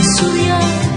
estudiar.